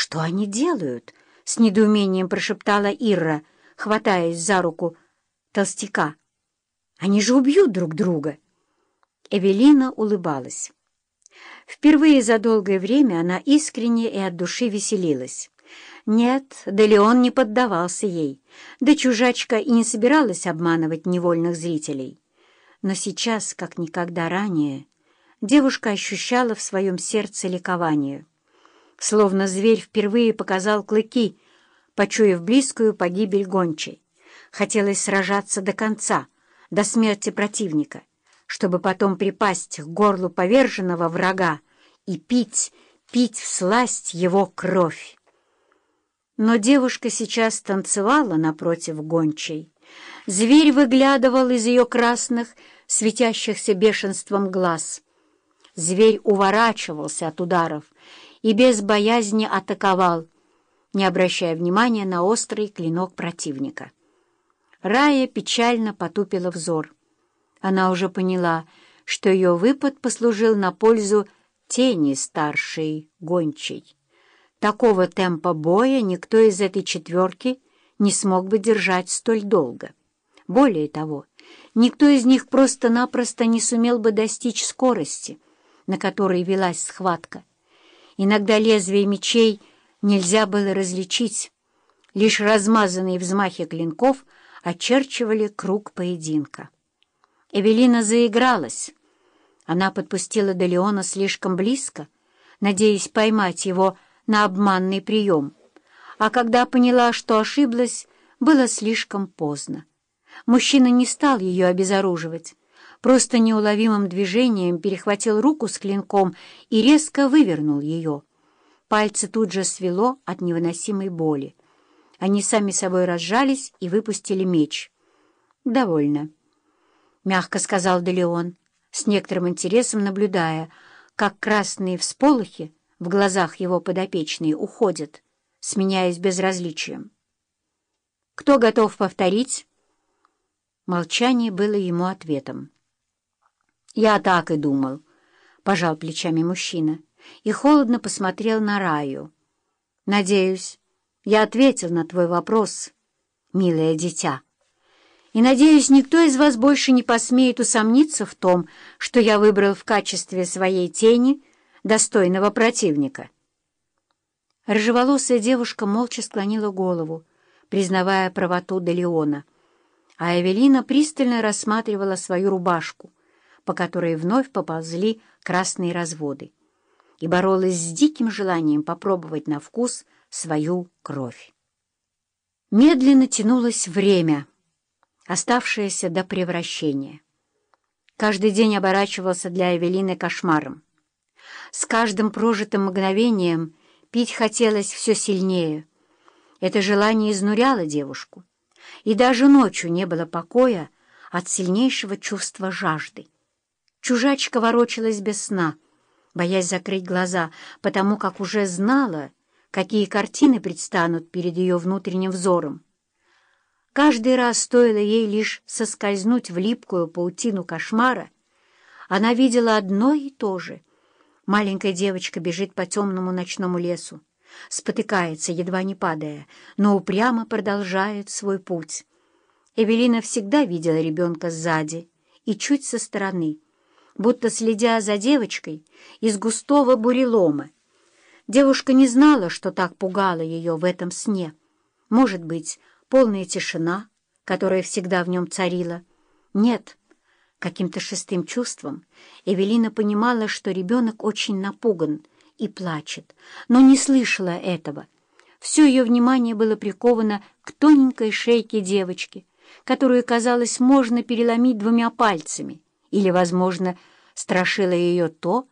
«Что они делают?» — с недоумением прошептала Ирра, хватаясь за руку толстяка. «Они же убьют друг друга!» Эвелина улыбалась. Впервые за долгое время она искренне и от души веселилась. Нет, да Леон не поддавался ей, да чужачка и не собиралась обманывать невольных зрителей. Но сейчас, как никогда ранее, девушка ощущала в своем сердце ликование. Словно зверь впервые показал клыки, почуяв близкую погибель гончей. Хотелось сражаться до конца, до смерти противника чтобы потом припасть к горлу поверженного врага и пить, пить всласть его кровь. Но девушка сейчас танцевала напротив гончей. Зверь выглядывал из ее красных, светящихся бешенством глаз. Зверь уворачивался от ударов и без боязни атаковал, не обращая внимания на острый клинок противника. Рая печально потупила взор. Она уже поняла, что ее выпад послужил на пользу тени старшей гончей. Такого темпа боя никто из этой четверки не смог бы держать столь долго. Более того, никто из них просто-напросто не сумел бы достичь скорости, на которой велась схватка. Иногда лезвия мечей нельзя было различить, лишь размазанные взмахи клинков очерчивали круг поединка. Эвелина заигралась. Она подпустила Делеона слишком близко, надеясь поймать его на обманный прием. А когда поняла, что ошиблась, было слишком поздно. Мужчина не стал ее обезоруживать, просто неуловимым движением перехватил руку с клинком и резко вывернул ее. Пальцы тут же свело от невыносимой боли. Они сами собой разжались и выпустили меч. «Довольно». — мягко сказал Делеон, с некоторым интересом наблюдая, как красные всполохи в глазах его подопечной уходят, сменяясь безразличием. «Кто готов повторить?» Молчание было ему ответом. «Я так и думал», — пожал плечами мужчина и холодно посмотрел на Раю. «Надеюсь, я ответил на твой вопрос, милое дитя» и, надеюсь, никто из вас больше не посмеет усомниться в том, что я выбрал в качестве своей тени достойного противника. Рыжеволосая девушка молча склонила голову, признавая правоту Делеона, а Эвелина пристально рассматривала свою рубашку, по которой вновь поползли красные разводы, и боролась с диким желанием попробовать на вкус свою кровь. Медленно тянулось время — оставшееся до превращения. Каждый день оборачивался для Эвелины кошмаром. С каждым прожитым мгновением пить хотелось все сильнее. Это желание изнуряло девушку, и даже ночью не было покоя от сильнейшего чувства жажды. Чужачка ворочалась без сна, боясь закрыть глаза, потому как уже знала, какие картины предстанут перед ее внутренним взором. Каждый раз стоило ей лишь соскользнуть в липкую паутину кошмара, она видела одно и то же. Маленькая девочка бежит по темному ночному лесу, спотыкается, едва не падая, но упрямо продолжает свой путь. Эвелина всегда видела ребенка сзади и чуть со стороны, будто следя за девочкой из густого бурелома. Девушка не знала, что так пугало ее в этом сне. Может быть, полная тишина, которая всегда в нем царила. Нет, каким-то шестым чувством Эвелина понимала, что ребенок очень напуган и плачет, но не слышала этого. Все ее внимание было приковано к тоненькой шейке девочки, которую, казалось, можно переломить двумя пальцами, или, возможно, страшило ее то,